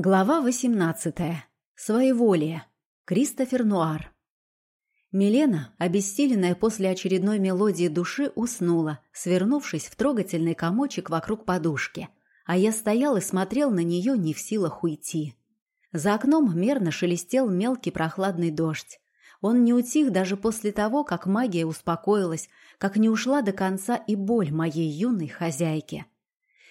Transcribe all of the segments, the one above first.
Глава 18. Своеволие. Кристофер Нуар. Милена, обессиленная после очередной мелодии души, уснула, свернувшись в трогательный комочек вокруг подушки, а я стоял и смотрел на нее не в силах уйти. За окном мерно шелестел мелкий прохладный дождь. Он не утих даже после того, как магия успокоилась, как не ушла до конца и боль моей юной хозяйки –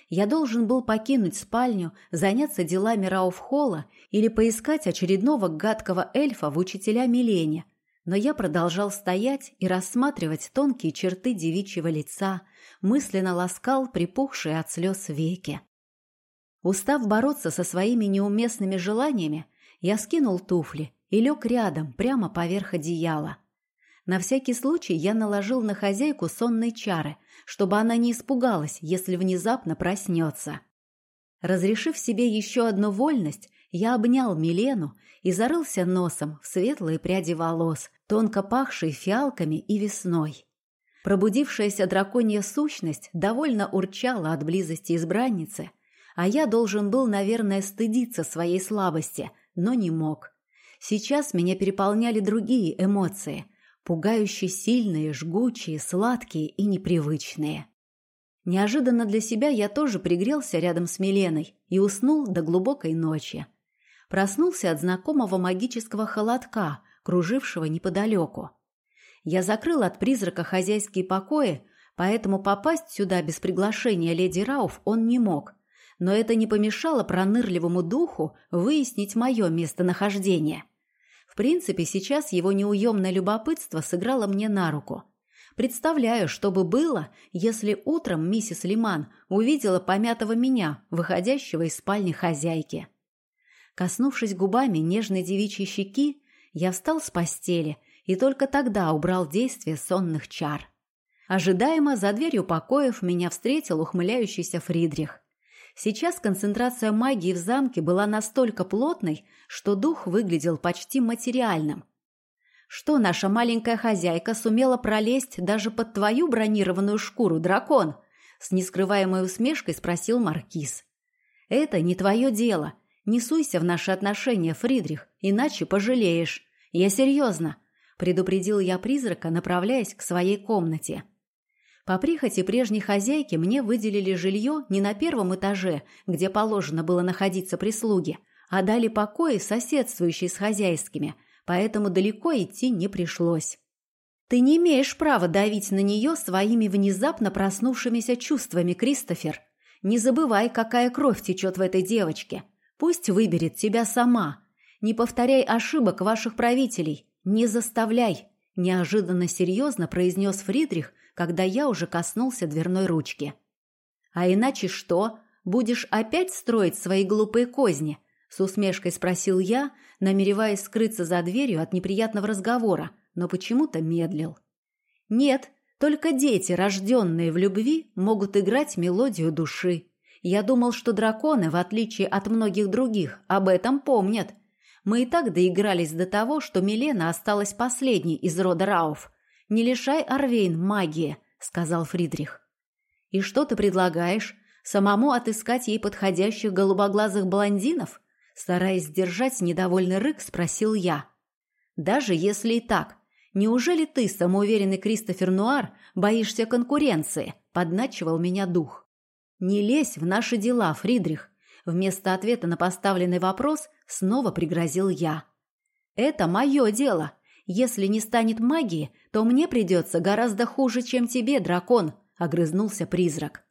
я должен был покинуть спальню, заняться делами Рауфхолла или поискать очередного гадкого эльфа в учителя Милене. Но я продолжал стоять и рассматривать тонкие черты девичьего лица, мысленно ласкал припухшие от слез веки. Устав бороться со своими неуместными желаниями, я скинул туфли и лег рядом, прямо поверх одеяла – на всякий случай я наложил на хозяйку сонные чары, чтобы она не испугалась, если внезапно проснется. Разрешив себе еще одну вольность, я обнял Милену и зарылся носом в светлые пряди волос, тонко пахшие фиалками и весной. Пробудившаяся драконья сущность довольно урчала от близости избранницы, а я должен был, наверное, стыдиться своей слабости, но не мог. Сейчас меня переполняли другие эмоции – пугающе сильные, жгучие, сладкие и непривычные. Неожиданно для себя я тоже пригрелся рядом с Миленой и уснул до глубокой ночи. Проснулся от знакомого магического холодка, кружившего неподалеку. Я закрыл от призрака хозяйские покои, поэтому попасть сюда без приглашения леди Рауф он не мог. Но это не помешало пронырливому духу выяснить мое местонахождение – принципе, сейчас его неуемное любопытство сыграло мне на руку. Представляю, что бы было, если утром миссис Лиман увидела помятого меня, выходящего из спальни хозяйки. Коснувшись губами нежной девичьей щеки, я встал с постели и только тогда убрал действие сонных чар. Ожидаемо за дверью покоев меня встретил ухмыляющийся Фридрих. Сейчас концентрация магии в замке была настолько плотной, что дух выглядел почти материальным. «Что наша маленькая хозяйка сумела пролезть даже под твою бронированную шкуру, дракон?» С нескрываемой усмешкой спросил Маркиз. «Это не твое дело. Не суйся в наши отношения, Фридрих, иначе пожалеешь. Я серьезно», — предупредил я призрака, направляясь к своей комнате. По прихоти прежней хозяйки мне выделили жилье не на первом этаже, где положено было находиться прислуги, а дали покои, соседствующие с хозяйскими, поэтому далеко идти не пришлось. «Ты не имеешь права давить на нее своими внезапно проснувшимися чувствами, Кристофер. Не забывай, какая кровь течет в этой девочке. Пусть выберет тебя сама. Не повторяй ошибок ваших правителей. Не заставляй», – неожиданно серьезно произнес Фридрих, когда я уже коснулся дверной ручки. «А иначе что? Будешь опять строить свои глупые козни?» С усмешкой спросил я, намереваясь скрыться за дверью от неприятного разговора, но почему-то медлил. «Нет, только дети, рожденные в любви, могут играть мелодию души. Я думал, что драконы, в отличие от многих других, об этом помнят. Мы и так доигрались до того, что Милена осталась последней из рода Рауф, «Не лишай Арвейн магии», — сказал Фридрих. «И что ты предлагаешь? Самому отыскать ей подходящих голубоглазых блондинов?» Стараясь сдержать недовольный рык, спросил я. «Даже если и так, неужели ты, самоуверенный Кристофер Нуар, боишься конкуренции?» — подначивал меня дух. «Не лезь в наши дела, Фридрих!» Вместо ответа на поставленный вопрос снова пригрозил я. «Это мое дело. Если не станет магии, то мне придется гораздо хуже, чем тебе, дракон», — огрызнулся призрак.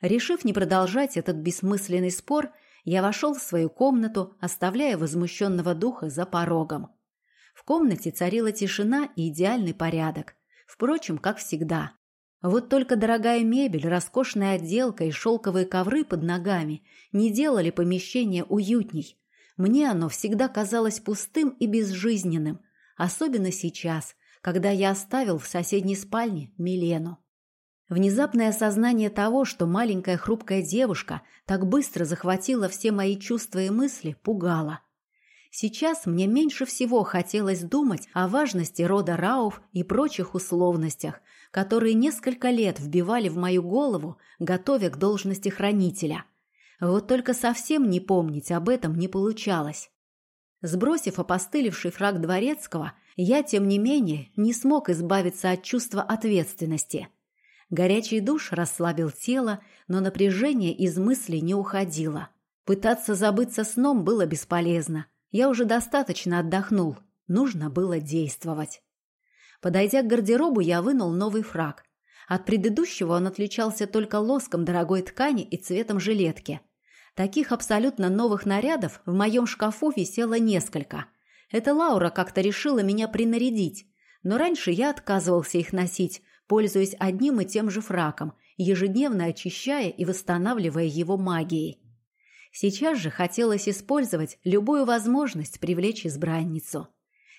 Решив не продолжать этот бессмысленный спор, я вошел в свою комнату, оставляя возмущенного духа за порогом. В комнате царила тишина и идеальный порядок. Впрочем, как всегда. Вот только дорогая мебель, роскошная отделка и шелковые ковры под ногами не делали помещение уютней. Мне оно всегда казалось пустым и безжизненным, особенно сейчас, когда я оставил в соседней спальне Милену. Внезапное осознание того, что маленькая хрупкая девушка так быстро захватила все мои чувства и мысли, пугало. Сейчас мне меньше всего хотелось думать о важности рода Рауф и прочих условностях, которые несколько лет вбивали в мою голову, готовя к должности хранителя. Вот только совсем не помнить об этом не получалось. Сбросив опостылевший фраг дворецкого, я, тем не менее, не смог избавиться от чувства ответственности. Горячий душ расслабил тело, но напряжение из мыслей не уходило. Пытаться забыться сном было бесполезно. Я уже достаточно отдохнул. Нужно было действовать. Подойдя к гардеробу, я вынул новый фраг. От предыдущего он отличался только лоском дорогой ткани и цветом жилетки. Таких абсолютно новых нарядов в моем шкафу висело несколько. Это Лаура как-то решила меня принарядить, но раньше я отказывался их носить, пользуясь одним и тем же фраком, ежедневно очищая и восстанавливая его магией. Сейчас же хотелось использовать любую возможность привлечь избранницу.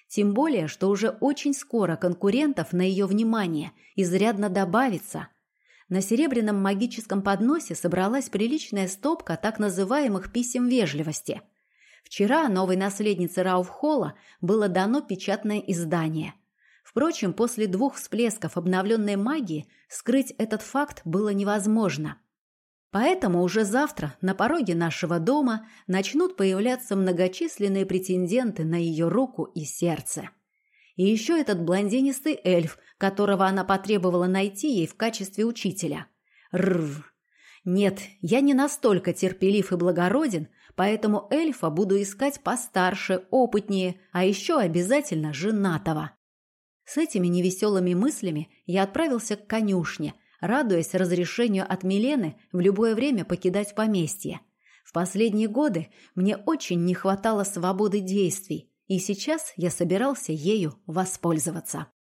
Тем более, что уже очень скоро конкурентов на ее внимание изрядно добавится. На серебряном магическом подносе собралась приличная стопка так называемых писем вежливости. Вчера новой наследнице Рауфхолла было дано печатное издание. Впрочем, после двух всплесков обновленной магии скрыть этот факт было невозможно – Поэтому уже завтра на пороге нашего дома начнут появляться многочисленные претенденты на ее руку и сердце. И еще этот блондинистый эльф, которого она потребовала найти ей в качестве учителя. Рррр. Нет, я не настолько терпелив и благороден, поэтому эльфа буду искать постарше, опытнее, а еще обязательно женатого. С этими невеселыми мыслями я отправился к конюшне – радуясь разрешению от Милены в любое время покидать поместье. В последние годы мне очень не хватало свободы действий, и сейчас я собирался ею воспользоваться.